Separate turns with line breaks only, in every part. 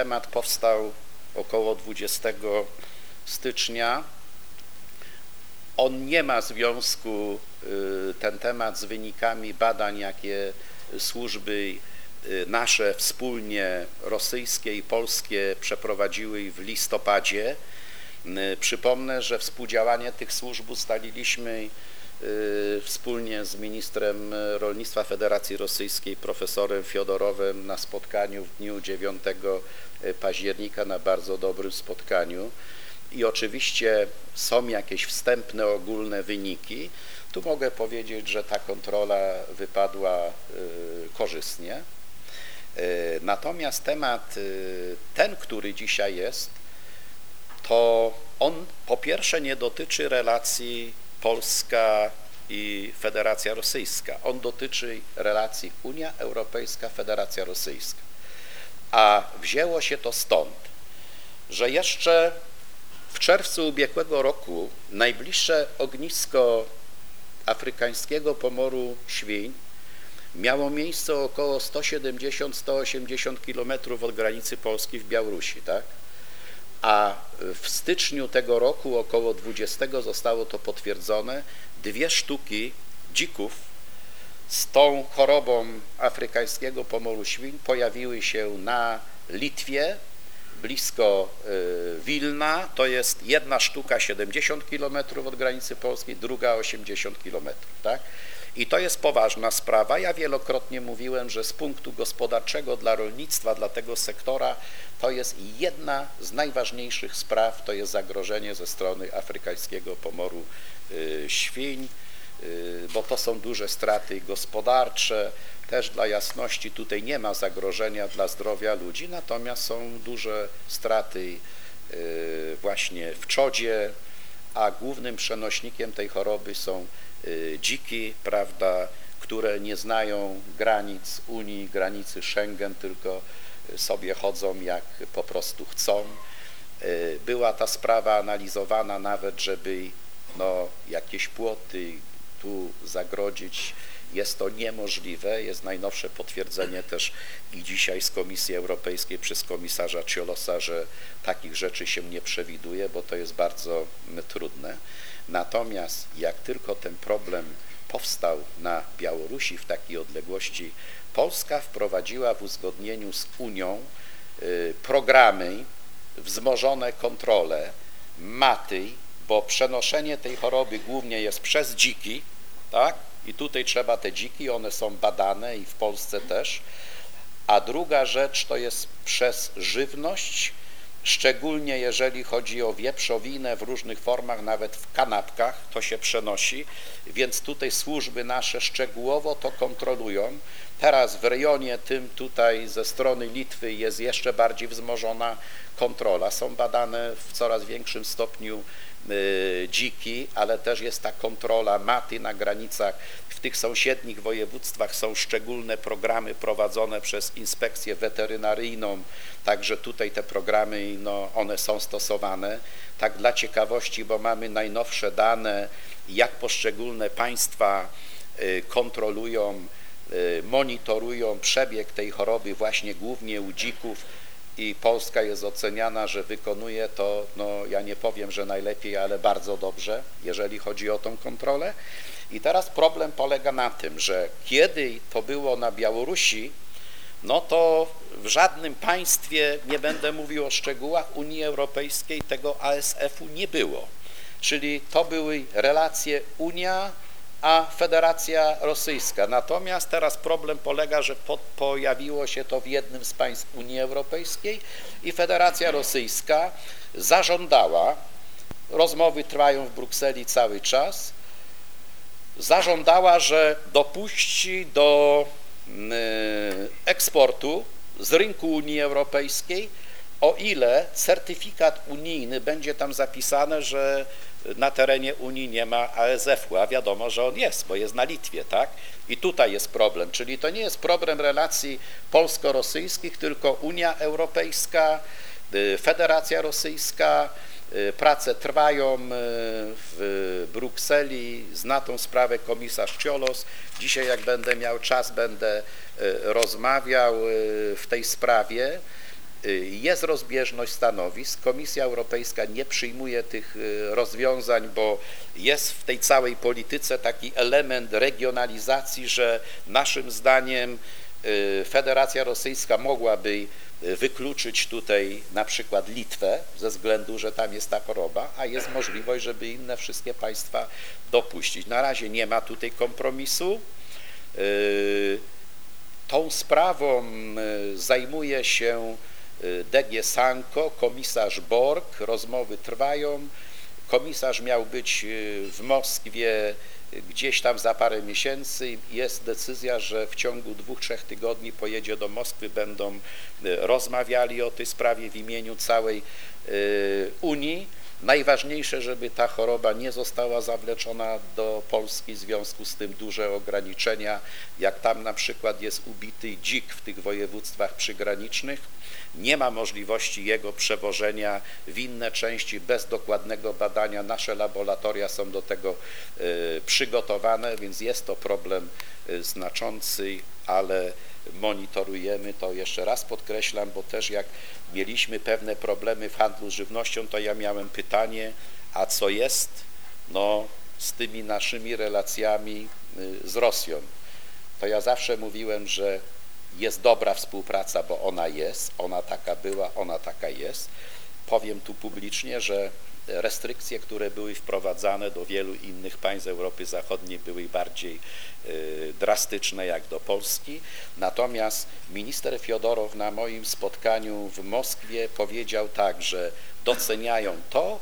temat powstał około 20 stycznia. On nie ma związku, y, ten temat, z wynikami badań, jakie służby y, nasze wspólnie, rosyjskie i polskie, przeprowadziły w listopadzie. Y, przypomnę, że współdziałanie tych służb ustaliliśmy wspólnie z ministrem rolnictwa Federacji Rosyjskiej, profesorem Fiodorowem na spotkaniu w dniu 9 października, na bardzo dobrym spotkaniu i oczywiście są jakieś wstępne, ogólne wyniki, tu mogę powiedzieć, że ta kontrola wypadła y, korzystnie. Y, natomiast temat y, ten, który dzisiaj jest, to on po pierwsze nie dotyczy relacji Polska i Federacja Rosyjska. On dotyczy relacji Unia Europejska, Federacja Rosyjska. A wzięło się to stąd, że jeszcze w czerwcu ubiegłego roku najbliższe ognisko afrykańskiego pomoru świń miało miejsce około 170-180 km od granicy Polski w Białorusi, tak? A w styczniu tego roku, około 20, zostało to potwierdzone, dwie sztuki dzików z tą chorobą afrykańskiego pomoru świń pojawiły się na Litwie, blisko y, Wilna, to jest jedna sztuka 70 km od granicy polskiej, druga 80 km, tak? I to jest poważna sprawa. Ja wielokrotnie mówiłem, że z punktu gospodarczego dla rolnictwa, dla tego sektora, to jest jedna z najważniejszych spraw, to jest zagrożenie ze strony afrykańskiego pomoru y, świń, y, bo to są duże straty gospodarcze, też dla jasności tutaj nie ma zagrożenia dla zdrowia ludzi, natomiast są duże straty y, właśnie w czodzie, a głównym przenośnikiem tej choroby są dziki, prawda, które nie znają granic Unii, granicy Schengen, tylko sobie chodzą jak po prostu chcą. Y, była ta sprawa analizowana nawet, żeby no, jakieś płoty tu zagrodzić jest to niemożliwe, jest najnowsze potwierdzenie też i dzisiaj z Komisji Europejskiej przez komisarza Ciolosa, że takich rzeczy się nie przewiduje, bo to jest bardzo trudne. Natomiast jak tylko ten problem powstał na Białorusi w takiej odległości, Polska wprowadziła w uzgodnieniu z Unią y, programy, wzmożone kontrole, maty, bo przenoszenie tej choroby głównie jest przez dziki, tak? I tutaj trzeba te dziki, one są badane i w Polsce też. A druga rzecz to jest przez żywność, szczególnie jeżeli chodzi o wieprzowinę w różnych formach, nawet w kanapkach to się przenosi, więc tutaj służby nasze szczegółowo to kontrolują. Teraz w rejonie tym tutaj ze strony Litwy jest jeszcze bardziej wzmożona kontrola. Są badane w coraz większym stopniu dziki, ale też jest ta kontrola maty na granicach. W tych sąsiednich województwach są szczególne programy prowadzone przez inspekcję weterynaryjną, także tutaj te programy, no, one są stosowane. Tak dla ciekawości, bo mamy najnowsze dane, jak poszczególne państwa y, kontrolują, y, monitorują przebieg tej choroby właśnie głównie u dzików, i Polska jest oceniana, że wykonuje to, no ja nie powiem, że najlepiej, ale bardzo dobrze, jeżeli chodzi o tą kontrolę. I teraz problem polega na tym, że kiedy to było na Białorusi, no to w żadnym państwie, nie będę mówił o szczegółach, Unii Europejskiej tego ASF-u nie było. Czyli to były relacje Unia, a Federacja Rosyjska. Natomiast teraz problem polega, że po, pojawiło się to w jednym z państw Unii Europejskiej i Federacja Rosyjska zażądała, rozmowy trwają w Brukseli cały czas, zażądała, że dopuści do eksportu z rynku Unii Europejskiej, o ile certyfikat unijny będzie tam zapisane, że na terenie Unii nie ma ASF-u, a wiadomo, że on jest, bo jest na Litwie, tak? I tutaj jest problem, czyli to nie jest problem relacji polsko-rosyjskich, tylko Unia Europejska, y, Federacja Rosyjska, y, prace trwają y, w Brukseli, zna tą sprawę komisarz Ciolos. Dzisiaj jak będę miał czas, będę rozmawiał w tej sprawie Jest rozbieżność stanowisk. Komisja Europejska nie przyjmuje tych y, rozwiązań, bo jest w tej całej polityce taki element regionalizacji, że naszym zdaniem y, Federacja Rosyjska mogłaby y, wykluczyć tutaj na przykład Litwę ze względu, że tam jest ta choroba, a jest możliwość, żeby inne wszystkie państwa dopuścić. Na razie nie ma tutaj kompromisu. Y, Tą sprawą y, zajmuje się y, DG Sanko, komisarz Borg, rozmowy trwają. Komisarz miał być y, w Moskwie y, gdzieś tam za parę miesięcy. Jest decyzja, że w ciągu dwóch, trzech tygodni pojedzie do Moskwy, będą y, rozmawiali o tej sprawie w imieniu całej y, Unii. Najważniejsze, żeby ta choroba nie została zawleczona do Polski, w związku z tym duże ograniczenia, jak tam na przykład jest ubity dzik w tych województwach przygranicznych, nie ma możliwości jego przewożenia w inne części bez dokładnego badania. Nasze laboratoria są do tego y, przygotowane, więc jest to problem y, znaczący, ale monitorujemy to jeszcze raz podkreślam, bo też jak mieliśmy pewne problemy w handlu żywnością, to ja miałem pytanie, a co jest no, z tymi naszymi relacjami y, z Rosją? To ja zawsze mówiłem, że jest dobra współpraca, bo ona jest, ona taka była, ona taka jest. Powiem tu publicznie, że restrykcje, które były wprowadzane do wielu innych państw Europy Zachodniej były bardziej y, drastyczne jak do Polski. Natomiast minister Fiodorow na moim spotkaniu w Moskwie powiedział tak, że doceniają to,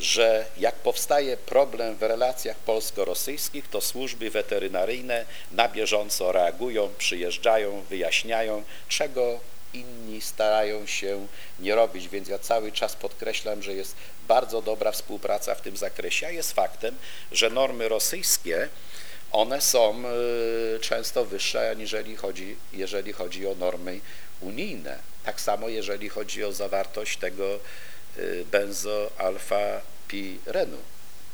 że jak powstaje problem w relacjach polsko-rosyjskich, to służby weterynaryjne na bieżąco reagują, przyjeżdżają, wyjaśniają, czego inni starają się nie robić, więc ja cały czas podkreślam, że jest bardzo dobra współpraca w tym zakresie, a jest faktem, że normy rosyjskie, one są y, często wyższe, aniżeli chodzi, jeżeli chodzi o normy unijne. Tak samo jeżeli chodzi o zawartość tego y, benzoalfa-pirenu.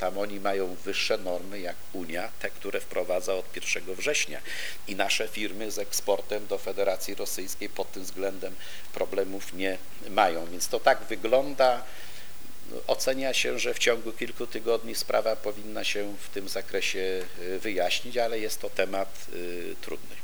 Tam oni mają wyższe normy jak Unia, te, które wprowadza od 1 września. I nasze firmy z eksportem do Federacji Rosyjskiej pod tym względem problemów nie mają. Więc to tak wygląda. Ocenia się, że w ciągu kilku tygodni sprawa powinna się w tym zakresie y, wyjaśnić, ale jest to temat y, trudny.